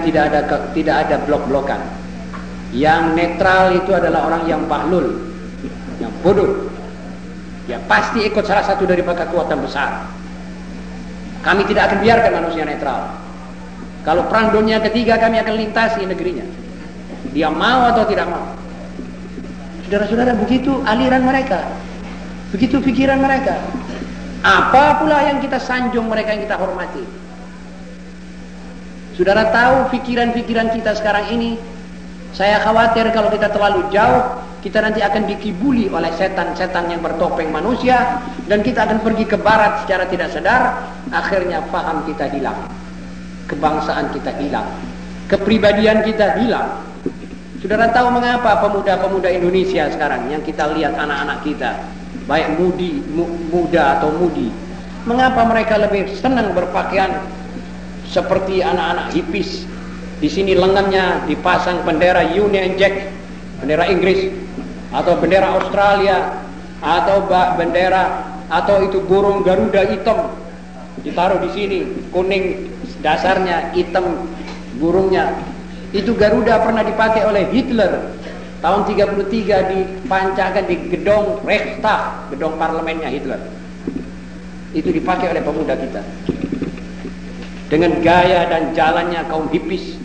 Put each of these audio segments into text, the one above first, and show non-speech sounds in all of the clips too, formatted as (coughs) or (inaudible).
tidak ada tidak ada blok-blokan. Yang netral itu adalah orang yang bahlul, yang bodoh. Ya pasti ikut salah satu dari kekuatan besar. Kami tidak akan biarkan manusia netral. Kalau perang dunia ketiga kami akan lintasi negerinya. Dia mau atau tidak mau. Saudara-saudara begitu aliran mereka. Begitu pikiran mereka. Apa pula yang kita sanjung mereka yang kita hormati. Saudara tahu pikiran-pikiran kita sekarang ini. Saya khawatir kalau kita terlalu jauh. Kita nanti akan dikibuli oleh setan-setan yang bertopeng manusia. Dan kita akan pergi ke barat secara tidak sadar. Akhirnya paham kita hilang kebangsaan kita hilang, kepribadian kita hilang. Saudara tahu mengapa pemuda-pemuda Indonesia sekarang yang kita lihat anak-anak kita, baik mudi, mu, muda atau mudi, mengapa mereka lebih senang berpakaian seperti anak-anak hipis? Di sini lengannya dipasang bendera Union Jack, bendera Inggris, atau bendera Australia, atau bendera atau itu burung Garuda hitam. Ditaruh di sini kuning dasarnya hitam burungnya. Itu Garuda pernah dipakai oleh Hitler. Tahun 33 dipancakan di gedung Reichstag gedung parlemennya Hitler. Itu dipakai oleh pemuda kita dengan gaya dan jalannya kaum hipis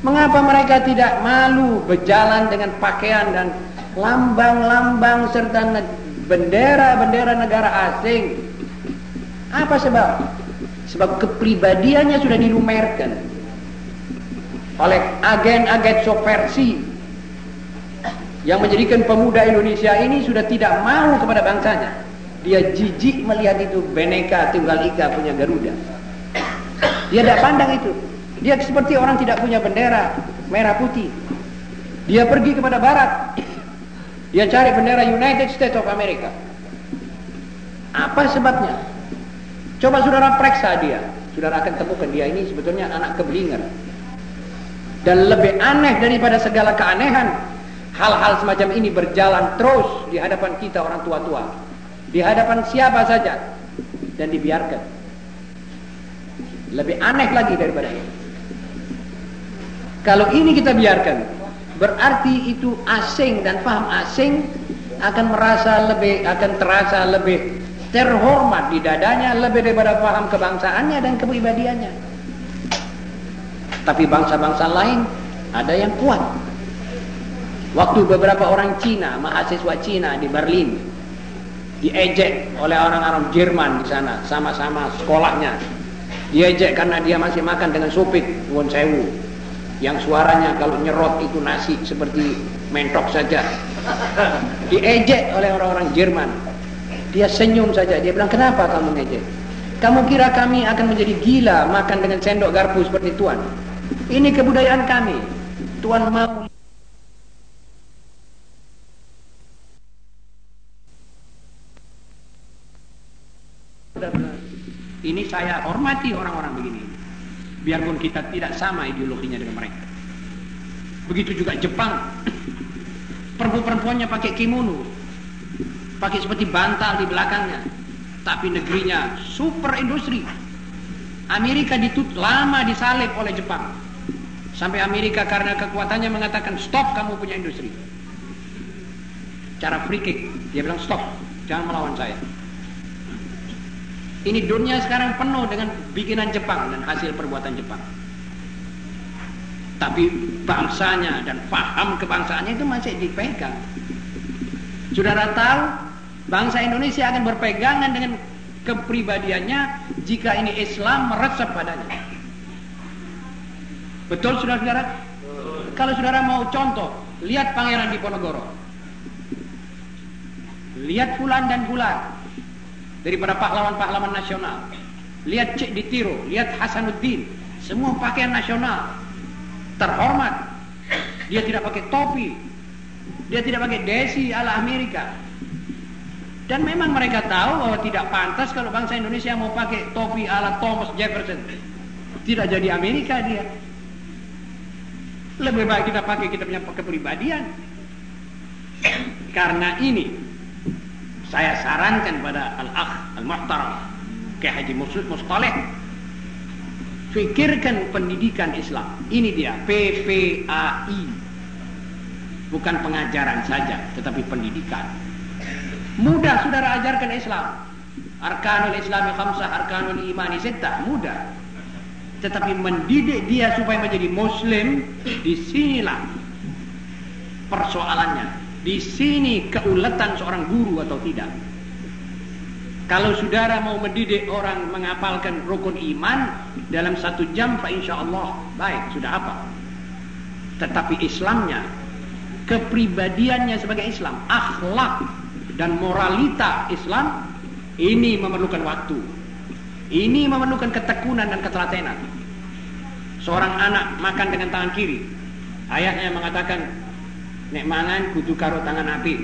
mengapa mereka tidak malu berjalan dengan pakaian dan lambang-lambang serta bendera-bendera negara asing apa sebab Sebab kepribadiannya sudah dilumerkan oleh agen-agen subversi yang menjadikan pemuda Indonesia ini sudah tidak mau kepada bangsanya. Dia jijik melihat itu Beneka Tunggal Ika punya Garuda. Dia tidak pandang itu. Dia seperti orang tidak punya bendera merah putih. Dia pergi kepada barat. Dia cari bendera United States of America. Apa sebabnya? Coba saudara periksa dia. Saudara akan temukan dia ini sebetulnya anak keblinger. Dan lebih aneh daripada segala keanehan, hal-hal semacam ini berjalan terus di hadapan kita orang tua-tua. Di hadapan siapa saja dan dibiarkan. Lebih aneh lagi daripada ini. Kalau ini kita biarkan, berarti itu asing dan paham asing akan merasa lebih akan terasa lebih terhormat di dadanya lebih daripada paham kebangsaannya dan kepribadiannya. Tapi bangsa-bangsa lain ada yang kuat. Waktu beberapa orang Cina, mahasiswa Cina di Berlin, diejek oleh orang-orang Jerman di sana, sama-sama sekolahnya. Diejek karena dia masih makan dengan supit, won sewu. Yang suaranya kalau nyerot itu nasi seperti mentok saja. Diejek oleh orang-orang Jerman dia senyum saja. Dia bilang, kenapa kamu ngejek? Kamu kira kami akan menjadi gila makan dengan sendok garpu seperti Tuhan? Ini kebudayaan kami. Tuhan mau Ini saya hormati orang-orang begini. Biarpun kita tidak sama ideologinya dengan mereka. Begitu juga Jepang. (coughs) Perempuan-perempuannya pakai kimono. Pakai seperti bantal di belakangnya. Tapi negerinya super industri. Amerika ditutup lama disalib oleh Jepang. Sampai Amerika karena kekuatannya mengatakan stop kamu punya industri. Cara free kick. Dia bilang stop jangan melawan saya ini dunia sekarang penuh dengan bikinan Jepang dan hasil perbuatan Jepang tapi bangsanya dan paham kebangsaannya itu masih dipegang Saudara tahu Bangsa Indonesia akan berpegangan dengan kepribadiannya jika ini Islam meresap padanya. Betul saudara-saudara? Kalau saudara mau contoh, lihat Pangeran Diponegoro. Lihat Fulan dan Fulan daripada pahlawan-pahlawan nasional. Lihat Cik Ditiro, lihat Hasanuddin, semua pakaian nasional. Terhormat. Dia tidak pakai topi. Dia tidak pakai desi ala Amerika dan memang mereka tahu bahwa tidak pantas kalau bangsa Indonesia mau pakai topi ala Thomas Jefferson. Tidak jadi Amerika dia. Lebih baik kita pakai kita punya kepribadian. Karena ini saya sarankan pada al-akh al-muhtaram ke Haji Mustaleh Fikirkan pendidikan Islam. Ini dia PPAI. Bukan pengajaran saja, tetapi pendidikan. Mudah saudara ajarkan Islam. Arkanul Islami khamsah, arkanul imani sittah. Mudah. Tetapi mendidik dia supaya menjadi muslim, di sinilah persoalannya. Di sini keuletan seorang guru atau tidak. Kalau saudara mau mendidik orang menghafalkan rukun iman dalam satu jam, Pak Insya Allah baik sudah apa. Tetapi Islamnya, kepribadiannya sebagai Islam, akhlak dan moralita Islam ini memerlukan waktu. Ini memerlukan ketekunan dan ketelatenan. Seorang anak makan dengan tangan kiri, ayahnya mengatakan, nek mangan kudu karo tangan api.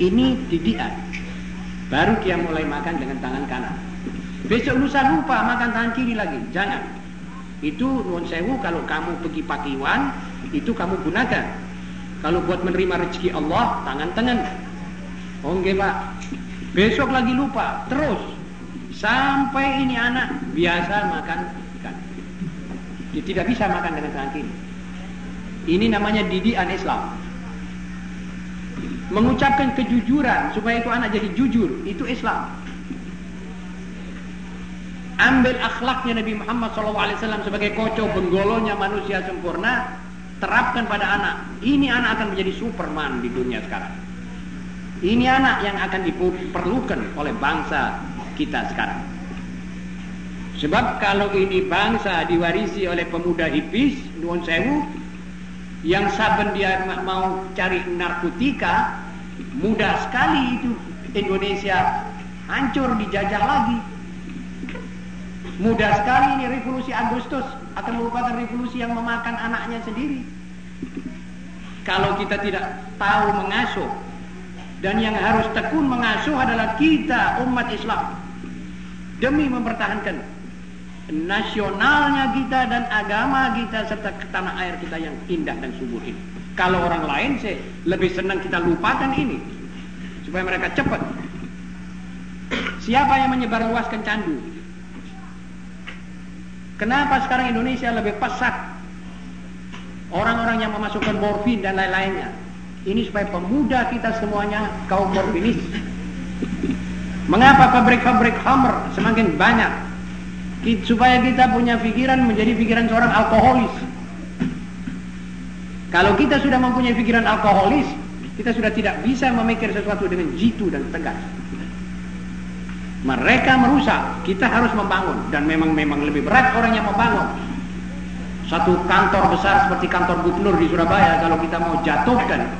Ini didikan Baru dia mulai makan dengan tangan kanan. Besok lusa lupa makan tangan kiri lagi. Jangan. Itu nuwun sewu kalau kamu pergi pakiwan, itu kamu gunakan. Kalau buat menerima rezeki Allah, tangan tangan. Oke pak. Besok lagi lupa, terus sampai ini anak biasa makan ikan. Dia tidak bisa makan dengan tangan kiri. Ini namanya didikan Islam. Mengucapkan kejujuran supaya itu anak jadi jujur itu Islam. Ambil akhlaknya Nabi Muhammad SAW sebagai kocok benggolonya manusia sempurna terapkan pada anak. Ini anak akan menjadi superman di dunia sekarang. Ini anak yang akan diperlukan oleh bangsa kita sekarang. Sebab kalau ini bangsa diwarisi oleh pemuda hipis nuwun sewu yang saben dia mau cari narkotika mudah sekali itu. Indonesia hancur dijajah lagi. Mudah sekali ini revolusi Agustus akan merupakan revolusi yang memakan anaknya sendiri. Kalau kita tidak tahu mengasuh dan yang harus tekun mengasuh adalah kita umat Islam. Demi mempertahankan nasionalnya kita dan agama kita serta tanah air kita yang indah dan subur ini. Kalau orang lain sih lebih senang kita lupakan ini supaya mereka cepat. Siapa yang menyebarluaskan candu? Kenapa sekarang Indonesia lebih pesat orang-orang yang memasukkan morfin dan lain-lainnya? Ini supaya pemuda kita semuanya kaum morfinis. Mengapa pabrik-pabrik Hammer semakin banyak supaya kita punya pikiran menjadi pikiran seorang alkoholis. Kalau kita sudah mempunyai pikiran alkoholis, kita sudah tidak bisa memikir sesuatu dengan jitu dan tegas. Mereka merusak, kita harus membangun dan memang memang lebih berat orang yang membangun. Satu kantor besar seperti kantor gubernur di Surabaya kalau kita mau jatuhkan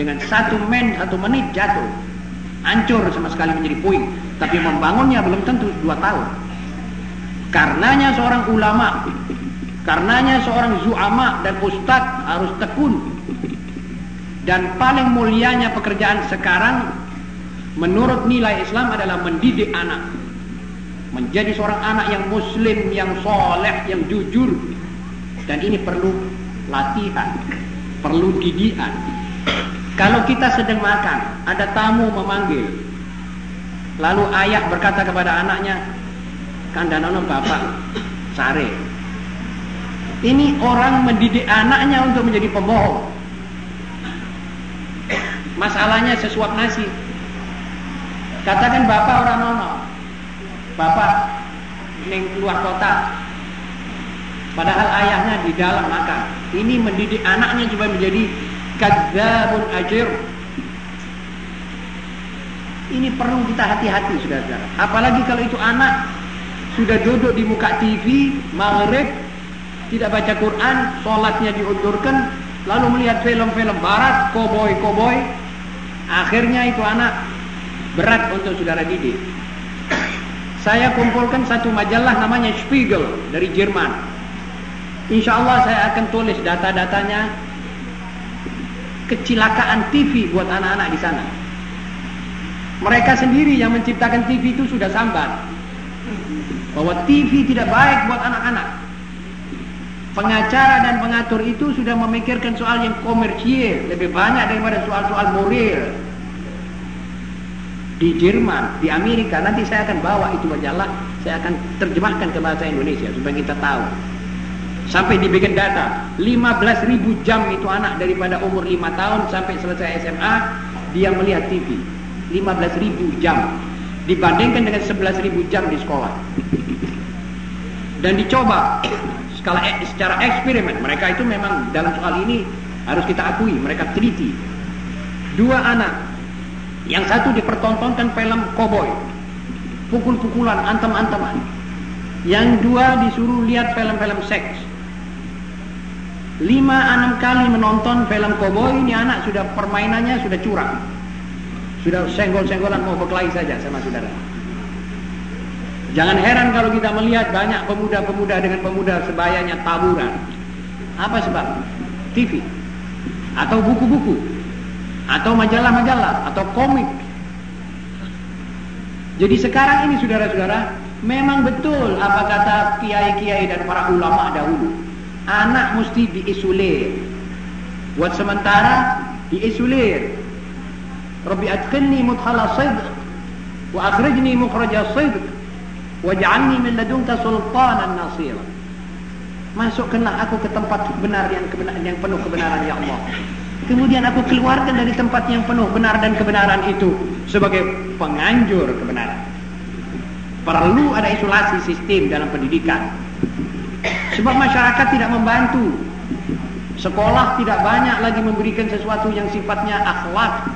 dengan satu men satu menit jatuh, hancur sama sekali menjadi puing. Tapi membangunnya belum tentu dua tahun. Karenanya seorang ulama, karenanya seorang zu'ama dan ustadz harus tekun. Dan paling mulianya pekerjaan sekarang menurut nilai Islam adalah mendidik anak. Menjadi seorang anak yang muslim, yang soleh, yang jujur. Dan ini perlu latihan, perlu didikan. Kalau kita sedang makan, ada tamu memanggil. Lalu ayah berkata kepada anaknya, kandanono bapak sare. Ini orang mendidik anaknya untuk menjadi pembohong. Masalahnya sesuap nasi. Katakan bapak orang nono. Bapak neng luar kota. Padahal ayahnya di dalam makan. Ini mendidik anaknya supaya menjadi kadzabun ajir. Ini perlu kita hati-hati saudara-saudara. Apalagi kalau itu anak sudah duduk di muka TV maghrib tidak baca Quran sholatnya diundurkan lalu melihat film-film barat koboi-koboi. Akhirnya itu anak berat untuk saudara didik. Saya kumpulkan satu majalah namanya Spiegel dari Jerman. Insya Allah saya akan tulis data-datanya. Kecelakaan TV buat anak-anak di sana. Mereka sendiri yang menciptakan TV itu sudah sambat bahwa TV tidak baik buat anak-anak. Pengacara dan pengatur itu sudah memikirkan soal yang komersial lebih banyak daripada soal-soal moral. di Jerman, di Amerika. Nanti saya akan bawa itu majalah, saya akan terjemahkan ke bahasa Indonesia supaya kita tahu. Sampai dibikin data, 15.000 jam itu anak daripada umur 5 tahun sampai selesai SMA, dia melihat TV. 15.000 jam dibandingkan dengan 11.000 jam di sekolah. Dan dicoba skala secara eksperimen. Mereka itu memang dalam soal ini harus kita akui, mereka teliti. Dua anak, yang satu dipertontonkan film koboi, pukul-pukulan, antem-anteman. Yang dua disuruh lihat film-film seks. Lima enam kali menonton film koboi, ini anak sudah permainannya sudah curang. Sudah senggol-senggolan mau berkelahi saja sama saudara. Jangan heran kalau kita melihat banyak pemuda-pemuda dengan pemuda sebayanya taburan. Apa sebab? TV atau buku-buku atau majalah-majalah atau komik. Jadi sekarang ini saudara-saudara, memang betul apa kata kiai-kiai dan para ulama dahulu. Anak mesti diisolir. Buat sementara diisolir. Adkhilni mudkhala sidq wa akhrijni mukhraja sidq waj'alni min ladunka sultanan nasira. Masukkanlah aku ke tempat benar yang kebenaran yang penuh kebenaran ya Allah. Kemudian aku keluarkan dari tempat yang penuh benar dan kebenaran itu sebagai penganjur kebenaran. Perlu ada isolasi sistem dalam pendidikan. Sebab masyarakat tidak membantu. Sekolah tidak banyak lagi memberikan sesuatu yang sifatnya akhlak.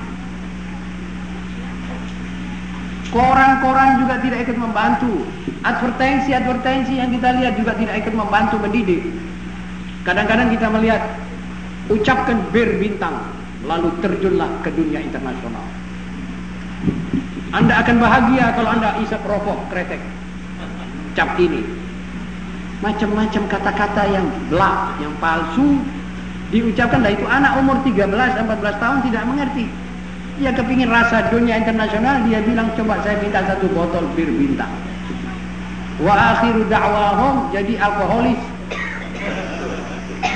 Koran-koran juga tidak ikut membantu. Advertensi-advertensi yang kita lihat juga tidak ikut membantu mendidik. Kadang-kadang kita melihat ucapkan bir bintang lalu terjunlah ke dunia internasional. Anda akan bahagia kalau anda isap rokok kretek. Cap ini. Macam-macam kata-kata yang belak yang palsu diucapkan. Dari itu anak umur 13-14 tahun tidak mengerti dia kepingin rasa dunia internasional dia bilang coba saya minta satu botol bir bintang. Wa akhiru da'wahum jadi alkoholis.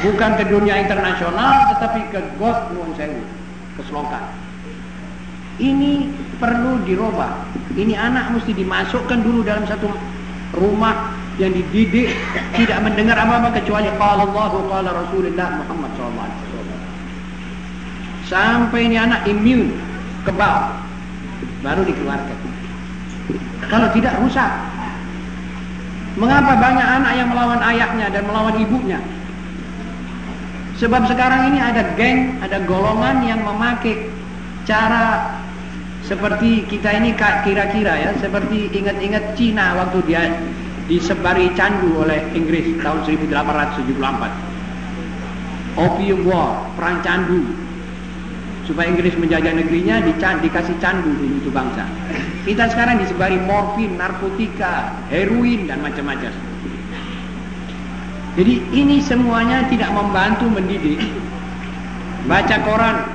Bukan ke dunia internasional tetapi ke God nuwun sewu ke Selongkan ini perlu dirubah. Ini anak mesti dimasukkan dulu dalam satu rumah yang dididik tidak mendengar apa-apa kecuali qala Allah qala Rasulullah Muhammad SAW sampai ini anak imun kebal baru dikeluarkan kalau tidak rusak mengapa banyak anak yang melawan ayahnya dan melawan ibunya Sebab sekarang ini ada geng, ada golongan yang memakai cara seperti kita ini kira-kira ya, seperti ingat-ingat Cina waktu dia disebari candu oleh Inggris tahun 1874. Opium War, perang candu. Supaya Inggris menjajah negerinya dikasih candu dulu itu bangsa. Kita sekarang disebari morfin, narkotika, heroin dan macam-macam. Jadi ini semuanya tidak membantu mendidik. Baca koran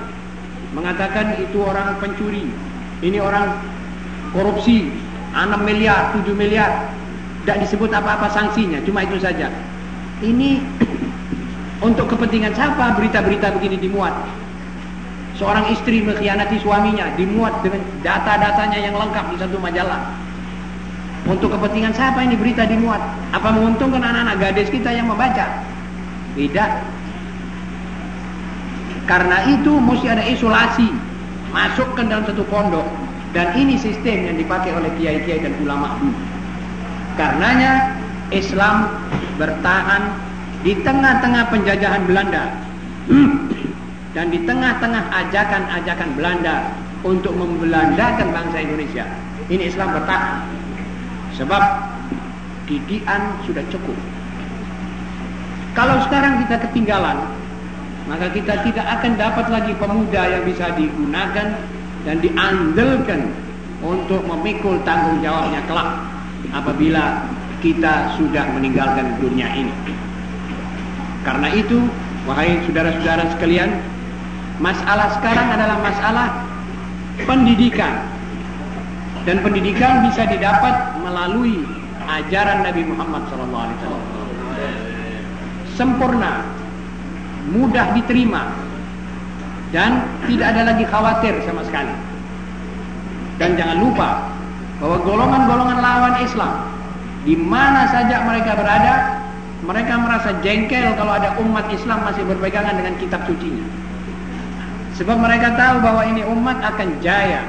mengatakan itu orang pencuri, ini orang korupsi, 6 miliar, 7 miliar. Tidak disebut apa-apa sanksinya, cuma itu saja. Ini (clears throat) untuk kepentingan siapa berita-berita begini dimuat? Seorang istri mengkhianati suaminya, dimuat dengan data-datanya yang lengkap di satu majalah. Untuk kepentingan siapa ini berita dimuat? Apa menguntungkan anak-anak gadis kita yang membaca? Tidak. Karena itu mesti ada isolasi. Masukkan dalam satu pondok. Dan ini sistem yang dipakai oleh kiai-kiai dan ulama dulu. Karenanya Islam bertahan di tengah-tengah penjajahan Belanda. Dan di tengah-tengah ajakan-ajakan Belanda untuk membelandakan bangsa Indonesia. Ini Islam bertahan. Sebab didikan sudah cukup. Kalau sekarang kita ketinggalan, maka kita tidak akan dapat lagi pemuda yang bisa digunakan dan diandalkan untuk memikul tanggung jawabnya kelak apabila kita sudah meninggalkan dunia ini. Karena itu, wahai saudara-saudara sekalian, masalah sekarang adalah masalah pendidikan dan pendidikan bisa didapat melalui ajaran Nabi Muhammad SAW. Sempurna, mudah diterima, dan tidak ada lagi khawatir sama sekali. Dan jangan lupa bahwa golongan-golongan lawan Islam di mana saja mereka berada, mereka merasa jengkel kalau ada umat Islam masih berpegangan dengan kitab sucinya. Sebab mereka tahu bahwa ini umat akan jaya.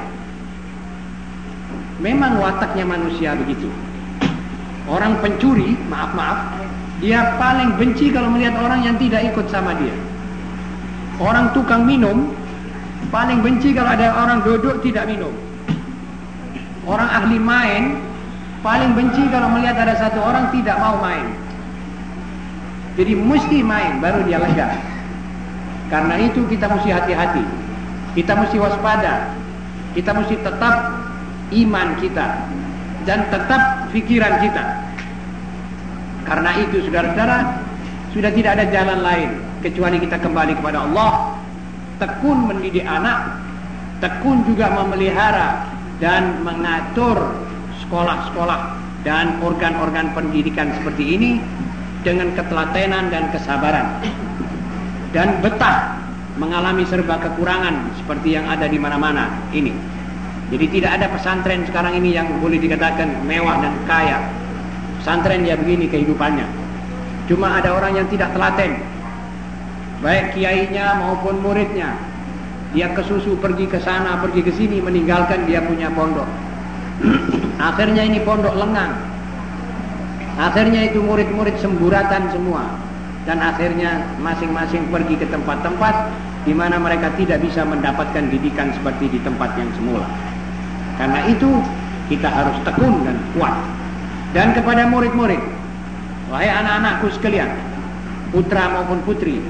Memang wataknya manusia begitu. Orang pencuri, maaf-maaf, dia paling benci kalau melihat orang yang tidak ikut sama dia. Orang tukang minum paling benci kalau ada orang duduk tidak minum. Orang ahli main paling benci kalau melihat ada satu orang tidak mau main. Jadi mesti main baru dia lega. Karena itu kita mesti hati-hati. Kita mesti waspada. Kita mesti tetap iman kita dan tetap pikiran kita. Karena itu saudara-saudara sudah tidak ada jalan lain kecuali kita kembali kepada Allah, tekun mendidik anak, tekun juga memelihara dan mengatur sekolah-sekolah dan organ-organ pendidikan seperti ini dengan ketelatenan dan kesabaran dan betah mengalami serba kekurangan seperti yang ada di mana-mana ini. Jadi tidak ada pesantren sekarang ini yang boleh dikatakan mewah dan kaya. Pesantren ya begini kehidupannya. Cuma ada orang yang tidak telaten. Baik kiainya maupun muridnya. Dia kesusu pergi ke sana, pergi ke sini meninggalkan dia punya pondok. (clears throat) Akhirnya ini pondok lengang. Akhirnya itu murid-murid semburatan semua dan akhirnya masing-masing pergi ke tempat-tempat di mana mereka tidak bisa mendapatkan didikan seperti di tempat yang semula. Karena itu kita harus tekun dan kuat. Dan kepada murid-murid, wahai anak-anakku sekalian, putra maupun putri,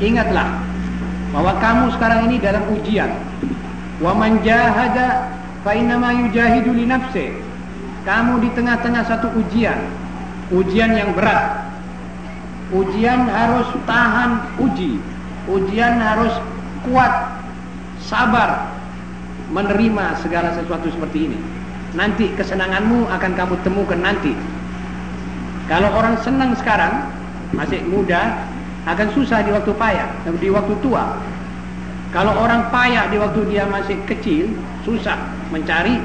ingatlah bahwa kamu sekarang ini dalam ujian. Wa man jahada fa innama yujahidu li nafsi. Kamu di tengah-tengah satu ujian, ujian yang berat, Ujian harus tahan uji. Ujian harus kuat, sabar, menerima segala sesuatu seperti ini. Nanti kesenanganmu akan kamu temukan nanti. Kalau orang senang sekarang, masih muda, akan susah di waktu payah, di waktu tua. Kalau orang payah di waktu dia masih kecil, susah mencari,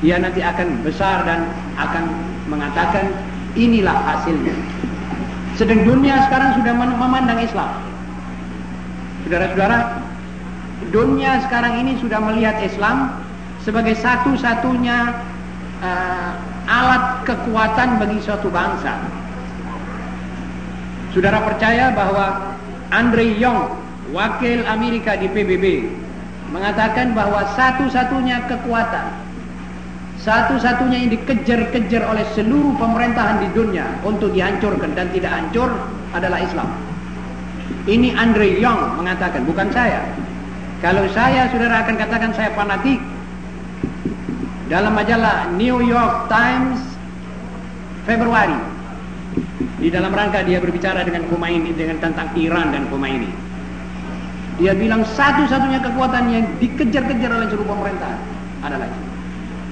dia nanti akan besar dan akan mengatakan inilah hasilnya. Sedang dunia sekarang sudah memandang Islam. Saudara-saudara, dunia sekarang ini sudah melihat Islam sebagai satu-satunya uh, alat kekuatan bagi suatu bangsa. Saudara percaya bahwa Andre Young, wakil Amerika di PBB, mengatakan bahwa satu-satunya kekuatan satu-satunya yang dikejar-kejar oleh seluruh pemerintahan di dunia untuk dihancurkan dan tidak hancur adalah Islam. Ini Andre Young mengatakan, bukan saya. Kalau saya, saudara akan katakan saya fanatik. Dalam majalah New York Times Februari, di dalam rangka dia berbicara dengan Khomeini dengan tentang Iran dan Khomeini. Dia bilang satu-satunya kekuatan yang dikejar-kejar oleh seluruh pemerintahan adalah Islam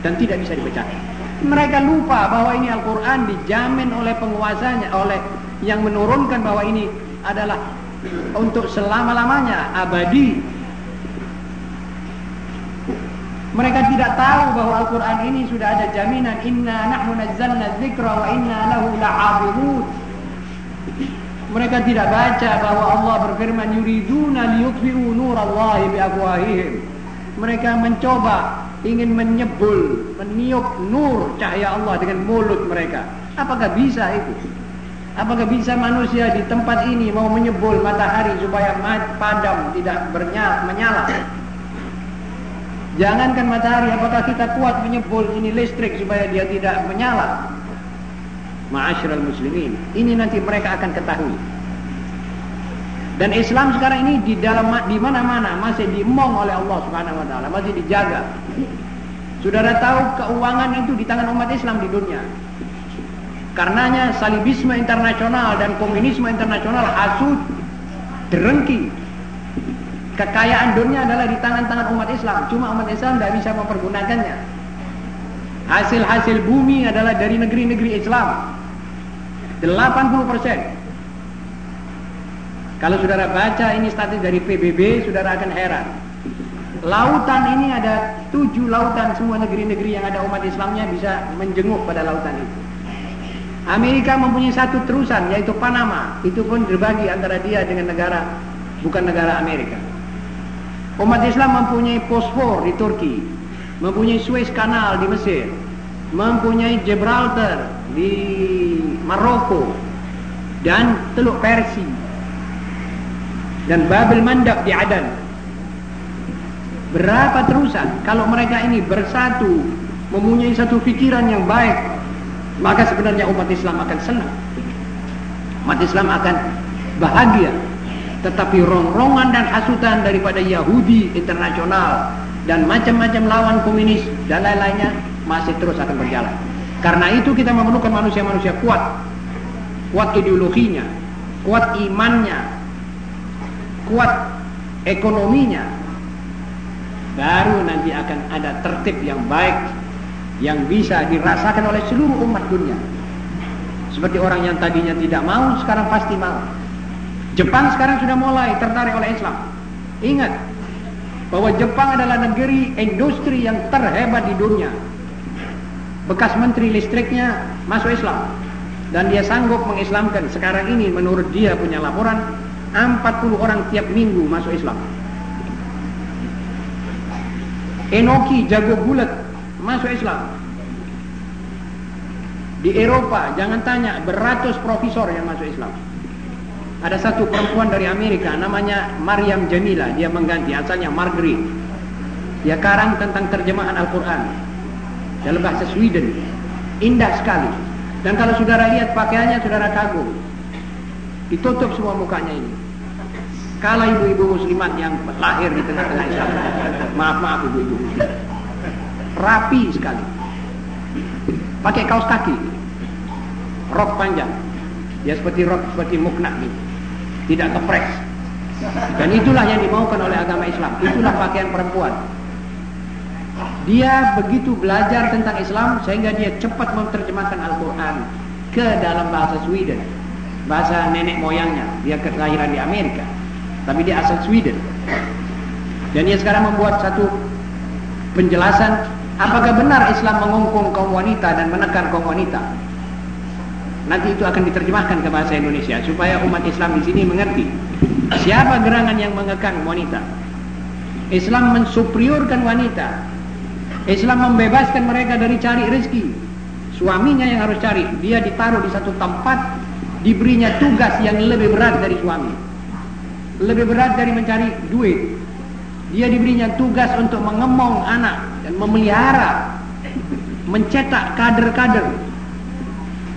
dan tidak bisa dipecahkan. Mereka lupa bahwa ini Al-Quran dijamin oleh penguasanya, oleh yang menurunkan bahwa ini adalah untuk selama-lamanya, abadi. Mereka tidak tahu bahwa Al-Quran ini sudah ada jaminan Inna nahnu nazzalna dzikra wa inna lahu la'abidun Mereka tidak baca bahwa Allah berfirman yuriduna liyutfi'u nurallahi biafwahihim Mereka mencoba ingin menyebul, meniup nur cahaya Allah dengan mulut mereka. Apakah bisa itu? Apakah bisa manusia di tempat ini mau menyebul matahari supaya padam tidak bernyala, menyala? Jangankan matahari, apakah kita kuat menyebul ini listrik supaya dia tidak menyala? Ma'asyiral muslimin, ini nanti mereka akan ketahui. Dan Islam sekarang ini di dalam di mana-mana masih dimong oleh Allah Subhanahu wa taala, masih dijaga. Saudara tahu keuangan itu di tangan umat Islam di dunia. Karenanya salibisme internasional dan komunisme internasional hasut, derengki. Kekayaan dunia adalah di tangan-tangan umat Islam. Cuma umat Islam tidak bisa mempergunakannya. Hasil-hasil bumi adalah dari negeri-negeri Islam. 80 persen kalau saudara baca ini statis dari PBB, saudara akan heran. Lautan ini ada tujuh lautan semua negeri-negeri yang ada umat Islamnya bisa menjenguk pada lautan itu. Amerika mempunyai satu terusan yaitu Panama. Itu pun terbagi antara dia dengan negara bukan negara Amerika. Umat Islam mempunyai Bosfor di Turki, mempunyai Suez Canal di Mesir, mempunyai Gibraltar di Maroko dan Teluk Persi dan Babel Mandab di Adan. Berapa terusan kalau mereka ini bersatu mempunyai satu pikiran yang baik maka sebenarnya umat Islam akan senang. Umat Islam akan bahagia. Tetapi rongrongan dan hasutan daripada Yahudi internasional dan macam-macam lawan komunis dan lain-lainnya masih terus akan berjalan. Karena itu kita memerlukan manusia-manusia kuat. Kuat ideologinya, kuat imannya, kuat ekonominya. Baru nanti akan ada tertib yang baik yang bisa dirasakan oleh seluruh umat dunia. Seperti orang yang tadinya tidak mau, sekarang pasti mau. Jepang sekarang sudah mulai tertarik oleh Islam. Ingat bahwa Jepang adalah negeri industri yang terhebat di dunia. Bekas menteri listriknya masuk Islam dan dia sanggup mengislamkan. Sekarang ini menurut dia punya laporan 40 orang tiap minggu masuk Islam. Enoki jago bulat masuk Islam. Di Eropa, jangan tanya, beratus profesor yang masuk Islam. Ada satu perempuan dari Amerika, namanya Maryam Jamila, dia mengganti, asalnya Margaret. Dia karang tentang terjemahan Al-Quran dalam bahasa Sweden. Indah sekali. Dan kalau saudara lihat pakaiannya, saudara kagum. Ditutup semua mukanya ini. Kala ibu-ibu muslimat yang lahir di tengah-tengah Islam. Maaf, maaf ibu-ibu rapi sekali. Pakai kaos kaki, rok panjang, ya seperti rok seperti mukna gitu, tidak kepres. Dan itulah yang dimaukan oleh agama Islam. Itulah pakaian perempuan. Dia begitu belajar tentang Islam sehingga dia cepat menerjemahkan Al-Quran ke dalam bahasa Sweden, bahasa nenek moyangnya. Dia kelahiran di Amerika, tapi dia asal Sweden. Dan dia sekarang membuat satu penjelasan Apakah benar Islam mengungkung kaum wanita dan menekan kaum wanita? Nanti itu akan diterjemahkan ke bahasa Indonesia supaya umat Islam di sini mengerti siapa gerangan yang mengekang wanita. Islam mensuperiorkan wanita. Islam membebaskan mereka dari cari rezeki. Suaminya yang harus cari, dia ditaruh di satu tempat, diberinya tugas yang lebih berat dari suami. Lebih berat dari mencari duit. Dia diberinya tugas untuk mengemong anak dan memelihara mencetak kader-kader.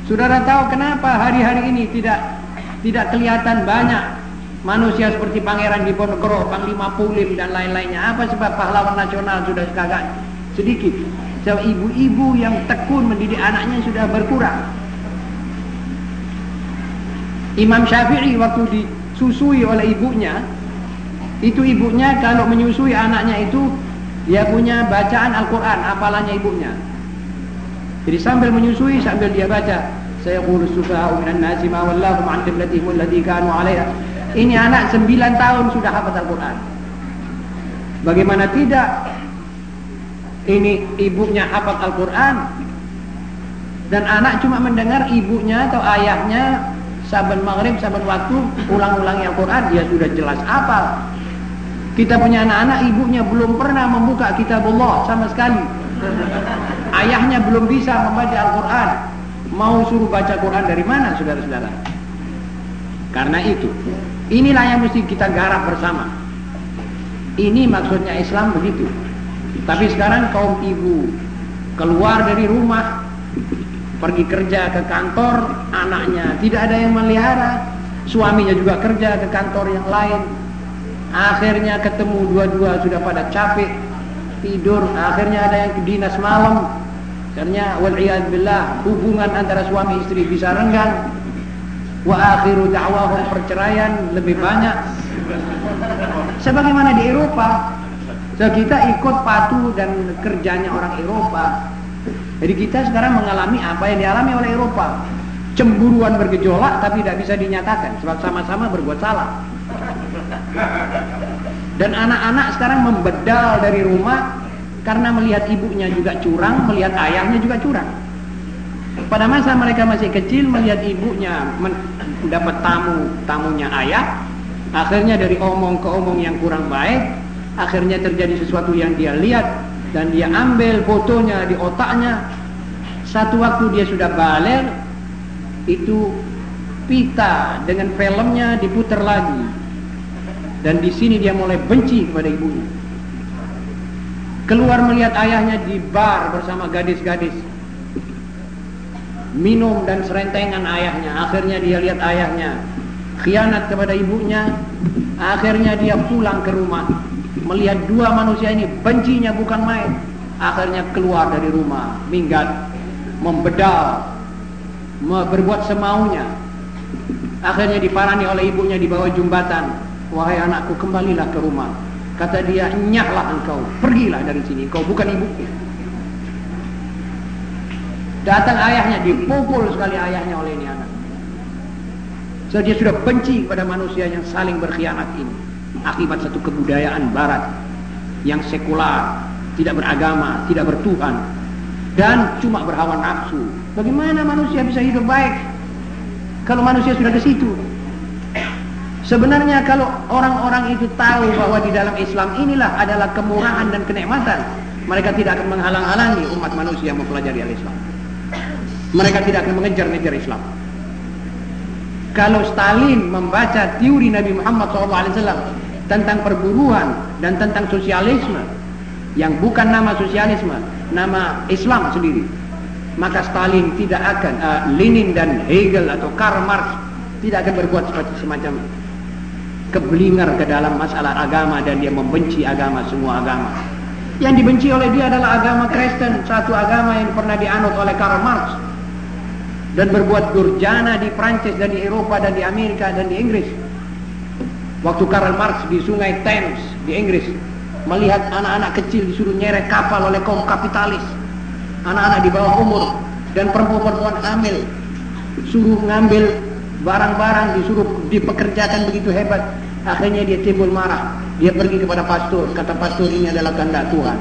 Saudara tahu kenapa hari-hari ini tidak tidak kelihatan banyak manusia seperti Pangeran Diponegoro, Panglima Pulim dan lain-lainnya? Apa sebab pahlawan nasional sudah kagak sedikit. Sebab ibu-ibu yang tekun mendidik anaknya sudah berkurang Imam Syafi'i waktu disusui oleh ibunya itu ibunya kalau menyusui anaknya itu dia punya bacaan Al-Quran, apalannya ibunya. Jadi sambil menyusui, sambil dia baca. Saya kurus sufa'u minan nasi ma wallahu an qiblatihim allati kanu 'alaiha. Ini anak 9 tahun sudah hafal Al-Quran. Bagaimana tidak? Ini ibunya hafal Al-Quran dan anak cuma mendengar ibunya atau ayahnya saban maghrib, saban waktu ulang-ulangi Al-Quran, dia sudah jelas hafal. Kita punya anak-anak ibunya belum pernah membuka kitab Allah sama sekali. Ayahnya belum bisa membaca Al-Quran. Mau suruh baca Quran dari mana saudara-saudara? Karena itu, inilah yang mesti kita garap bersama. Ini maksudnya Islam begitu. Tapi sekarang kaum ibu keluar dari rumah, pergi kerja ke kantor, anaknya tidak ada yang melihara, suaminya juga kerja ke kantor yang lain, akhirnya ketemu dua-dua sudah pada capek tidur. Akhirnya ada yang ke dinas malam. Akhirnya billah hubungan antara suami istri bisa renggang. Wa akhiru da'wahum perceraian lebih banyak. Sebagaimana di Eropa kita ikut patuh dan kerjanya orang Eropa jadi kita sekarang mengalami apa yang dialami oleh Eropa. Cemburuan bergejolak tapi tidak bisa dinyatakan. Sebab sama-sama berbuat salah. Dan anak-anak sekarang membedal dari rumah karena melihat ibunya juga curang, melihat ayahnya juga curang. Pada masa mereka masih kecil melihat ibunya mendapat tamu, tamunya ayah, akhirnya dari omong ke omong yang kurang baik, akhirnya terjadi sesuatu yang dia lihat dan dia ambil fotonya di otaknya. Satu waktu dia sudah balik, itu pita dengan filmnya diputar lagi. Dan di sini dia mulai benci kepada ibunya. Keluar melihat ayahnya di bar bersama gadis-gadis. Minum dan serentengan ayahnya. Akhirnya dia lihat ayahnya. Khianat kepada ibunya. Akhirnya dia pulang ke rumah. Melihat dua manusia ini bencinya bukan main. Akhirnya keluar dari rumah. Minggat. Membedal. Berbuat semaunya. Akhirnya diparani oleh ibunya di bawah jembatan. Wahai anakku kembalilah ke rumah Kata dia, nyahlah engkau, pergilah dari sini, engkau bukan ibu. Datang ayahnya, dipukul sekali ayahnya oleh ini anak. So dia sudah benci pada manusia yang saling berkhianat ini. Akibat satu kebudayaan barat yang sekular, tidak beragama, tidak bertuhan. Dan cuma berhawa nafsu. Bagaimana manusia bisa hidup baik? Kalau manusia sudah ke situ. Sebenarnya kalau orang-orang itu tahu bahwa di dalam Islam inilah adalah kemurahan dan kenikmatan, mereka tidak akan menghalang-halangi umat manusia mempelajari Al-Islam. Mereka tidak akan mengejar-ngejar Islam. Kalau Stalin membaca teori Nabi Muhammad SAW tentang perburuan dan tentang sosialisme, yang bukan nama sosialisme, nama Islam sendiri, maka Stalin tidak akan, uh, Lenin dan Hegel atau Karl Marx tidak akan berbuat seperti semacam keblinger ke dalam masalah agama dan dia membenci agama semua agama. Yang dibenci oleh dia adalah agama Kristen, satu agama yang pernah dianut oleh Karl Marx dan berbuat durjana di Prancis dan di Eropa dan di Amerika dan di Inggris. Waktu Karl Marx di Sungai Thames di Inggris melihat anak-anak kecil disuruh nyerek kapal oleh kaum kapitalis, anak-anak di bawah umur dan perempuan-perempuan hamil suruh ngambil barang-barang disuruh dipekerjakan begitu hebat. Akhirnya dia timbul marah. Dia pergi kepada pastor. Kata pastor ini adalah kehendak Tuhan.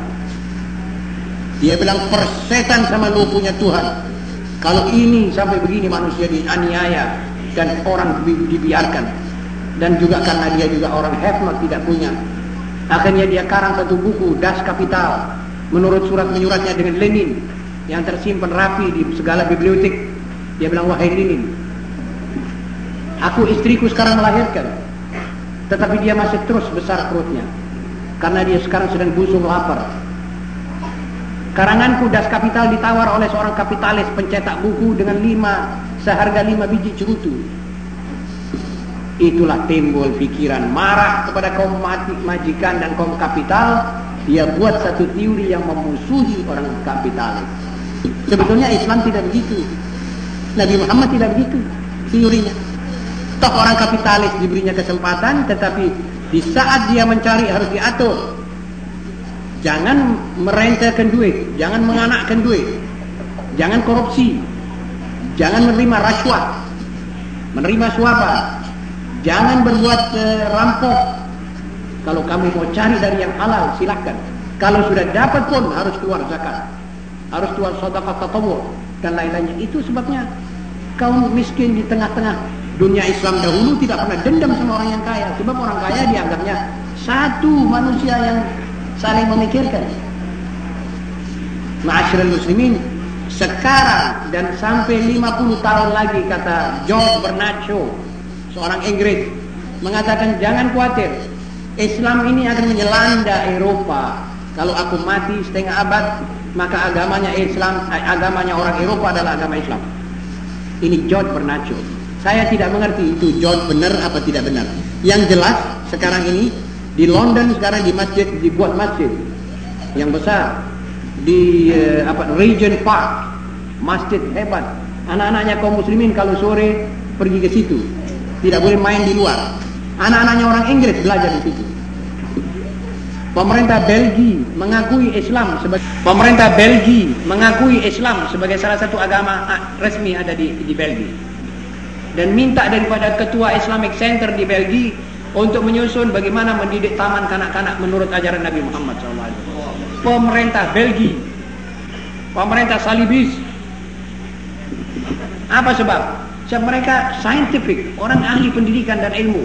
Dia bilang persetan sama lu punya Tuhan. Kalau ini sampai begini manusia dianiaya dan orang dibiarkan dan juga karena dia juga orang have tidak punya akhirnya dia karang satu buku Das Kapital menurut surat menyuratnya dengan Lenin yang tersimpan rapi di segala bibliotek dia bilang wahai Lenin Aku istriku sekarang melahirkan. Tetapi dia masih terus besar perutnya. Karena dia sekarang sedang busung lapar. Karanganku Das Kapital ditawar oleh seorang kapitalis pencetak buku dengan lima seharga lima biji cerutu. Itulah timbul pikiran marah kepada kaum majikan dan kaum kapital. Dia buat satu teori yang memusuhi orang kapitalis. Sebetulnya Islam tidak begitu. Nabi Muhammad tidak begitu teorinya. Toh orang kapitalis diberinya kesempatan tetapi di saat dia mencari harus diatur. Jangan merentekan duit, jangan menganakkan duit. Jangan korupsi. Jangan menerima rasuah. Menerima suapan. Jangan berbuat uh, rampok. Kalau kamu mau cari dari yang halal silahkan. Kalau sudah dapat pun harus keluar zakat. Harus keluar sedekah tatawur dan lain-lainnya. Itu sebabnya kaum miskin di tengah-tengah dunia Islam dahulu tidak pernah dendam sama orang yang kaya sebab orang kaya dianggapnya satu manusia yang saling memikirkan Ma'asyiral muslimin sekarang dan sampai 50 tahun lagi kata George Shaw seorang Inggris mengatakan jangan khawatir Islam ini akan menyelanda Eropa. Kalau aku mati setengah abad maka agamanya Islam agamanya orang Eropa adalah agama Islam. Ini Bernard Shaw saya tidak mengerti itu John benar apa tidak benar. Yang jelas sekarang ini di London sekarang di masjid dibuat masjid yang besar. Di uh, apa Regent Park. Masjid hebat. Anak-anaknya kaum muslimin kalau sore pergi ke situ tidak boleh main di luar anak-anaknya orang Inggris belajar di situ pemerintah Belgia mengakui Islam sebagai pemerintah Belgia mengakui Islam sebagai salah satu agama resmi ada di di Belgia dan minta daripada ketua Islamic Center di Belgia untuk menyusun bagaimana mendidik taman kanak-kanak menurut ajaran Nabi Muhammad SAW. Pemerintah Belgia, pemerintah Salibis. Apa sebab? Sebab mereka scientific, orang ahli pendidikan dan ilmu.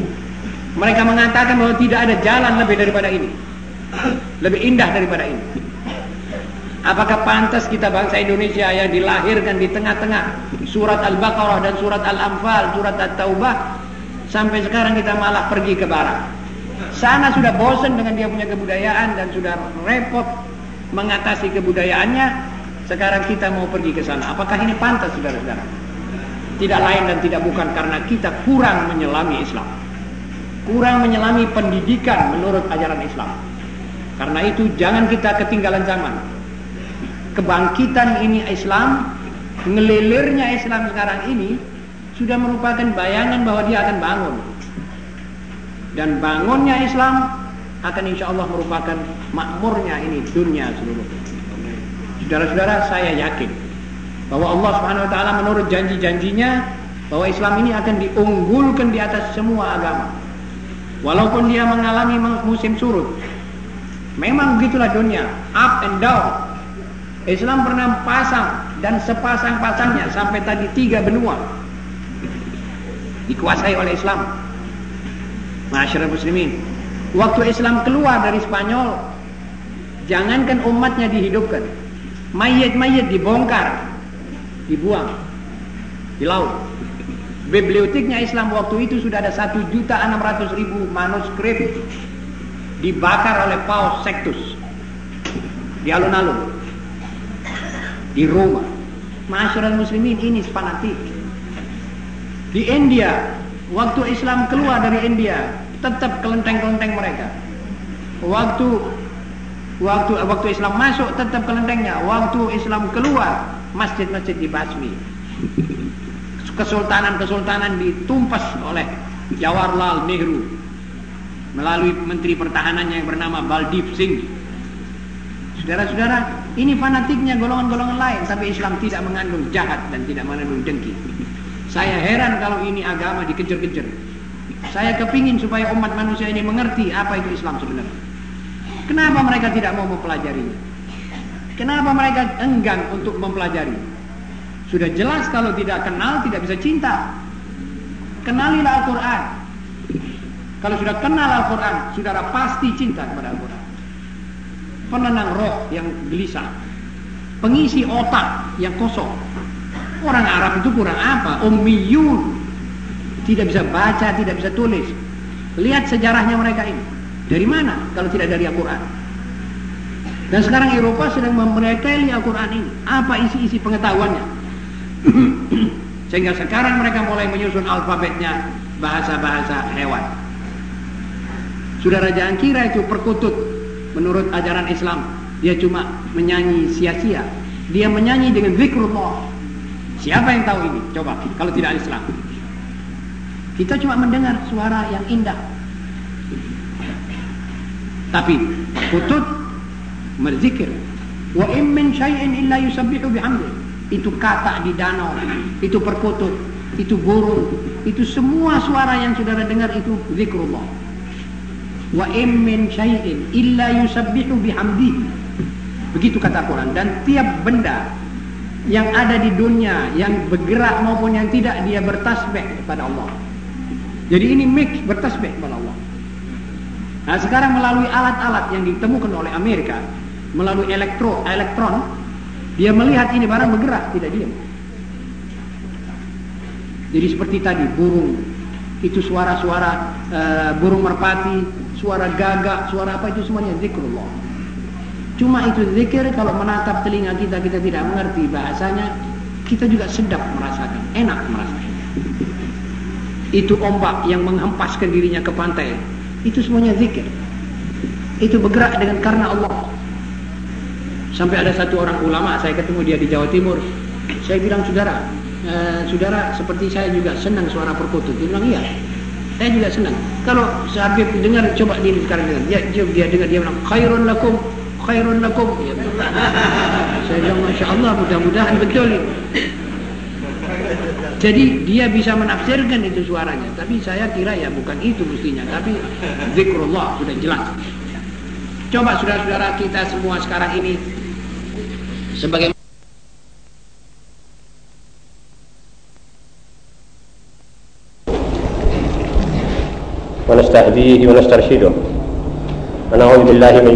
Mereka mengatakan bahwa tidak ada jalan lebih daripada ini. Lebih indah daripada ini. Apakah pantas kita bangsa Indonesia yang dilahirkan di tengah-tengah surat Al-Baqarah dan surat Al-Anfal, surat At-Taubah sampai sekarang kita malah pergi ke barat. Sana sudah bosan dengan dia punya kebudayaan dan sudah repot mengatasi kebudayaannya. Sekarang kita mau pergi ke sana. Apakah ini pantas saudara-saudara? Tidak lain dan tidak bukan karena kita kurang menyelami Islam. Kurang menyelami pendidikan menurut ajaran Islam. Karena itu jangan kita ketinggalan zaman kebangkitan ini Islam, ngelilirnya Islam sekarang ini sudah merupakan bayangan bahwa dia akan bangun. Dan bangunnya Islam akan insya Allah merupakan makmurnya ini dunia seluruh. Saudara-saudara, saya yakin bahwa Allah Subhanahu wa taala menurut janji-janjinya bahwa Islam ini akan diunggulkan di atas semua agama. Walaupun dia mengalami musim surut. Memang begitulah dunia, up and down. Islam pernah pasang dan sepasang-pasangnya sampai tadi tiga benua dikuasai oleh Islam. Masyarakat muslimin, waktu Islam keluar dari Spanyol, jangankan umatnya dihidupkan, mayat-mayat dibongkar, dibuang di laut. Biblioteknya Islam waktu itu sudah ada satu juta enam ratus ribu manuskrip dibakar oleh Paus Sextus di alun-alun di Roma. Masyarakat muslimin ini fanatik. Di India, waktu Islam keluar dari India, tetap kelenteng-kelenteng mereka. Waktu waktu waktu Islam masuk tetap kelentengnya. Waktu Islam keluar, masjid-masjid dibasmi. Kesultanan-kesultanan ditumpas oleh Jawaharlal Nehru melalui menteri pertahanannya yang bernama Baldev Singh. Saudara-saudara, ini fanatiknya golongan-golongan lain, tapi Islam tidak mengandung jahat dan tidak mengandung dengki. Saya heran kalau ini agama dikejar-kejar. Saya kepingin supaya umat manusia ini mengerti apa itu Islam sebenarnya. Kenapa mereka tidak mau mempelajarinya? Kenapa mereka enggan untuk mempelajari? Sudah jelas kalau tidak kenal tidak bisa cinta. Kenalilah Al-Quran. Kalau sudah kenal Al-Quran, saudara pasti cinta kepada Al-Quran penenang roh yang gelisah, pengisi otak yang kosong. Orang Arab itu kurang apa? Ummiyun. Tidak bisa baca, tidak bisa tulis. Lihat sejarahnya mereka ini. Dari mana kalau tidak dari Al-Quran? Dan sekarang Eropa sedang memereteli Al-Quran ini. Apa isi-isi pengetahuannya? (clears throat) Sehingga sekarang mereka mulai menyusun alfabetnya bahasa-bahasa hewan. Saudara jangan kira itu perkutut menurut ajaran Islam dia cuma menyanyi sia-sia dia menyanyi dengan zikrullah siapa yang tahu ini coba kalau tidak Islam kita cuma mendengar suara yang indah tapi kutut berzikir. Wa in min syai'in illa yusabbihu bihamdi. Itu kata di danau itu perkutut itu burung itu semua suara yang saudara dengar itu zikrullah. Wa im min syai'in illa yusabbihu bihamdihi begitu kata Quran. Dan tiap benda yang ada di dunia yang bergerak maupun yang tidak dia bertasbih kepada Allah. Jadi ini mix bertasbih kepada Allah. Nah sekarang melalui alat-alat yang ditemukan oleh Amerika melalui elektro elektron dia melihat ini barang bergerak tidak diam jadi seperti tadi burung itu suara-suara uh, burung merpati suara gagak, suara apa itu semuanya zikrullah. Cuma itu zikir kalau menatap telinga kita kita tidak mengerti bahasanya, kita juga sedap merasakan, enak merasakan. Itu ombak yang menghempaskan dirinya ke pantai, itu semuanya zikir. Itu bergerak dengan karena Allah. Sampai ada satu orang ulama, saya ketemu dia di Jawa Timur. Saya bilang, saudara, eh, saudara seperti saya juga senang suara perkutut. Dia bilang, iya. Saya juga senang. Kalau Habib dengar coba dia sekarang dengar. Dia, dia, dia dengar dia bilang khairun lakum khairun lakum. Ya, (laughs) saya bilang masya Allah mudah-mudahan betul. Jadi dia bisa menafsirkan itu suaranya, tapi saya kira ya bukan itu mestinya, tapi zikrullah sudah jelas. Coba saudara-saudara kita semua sekarang ini sebagai ونستهديه ونسترشده ونعوذ بالله من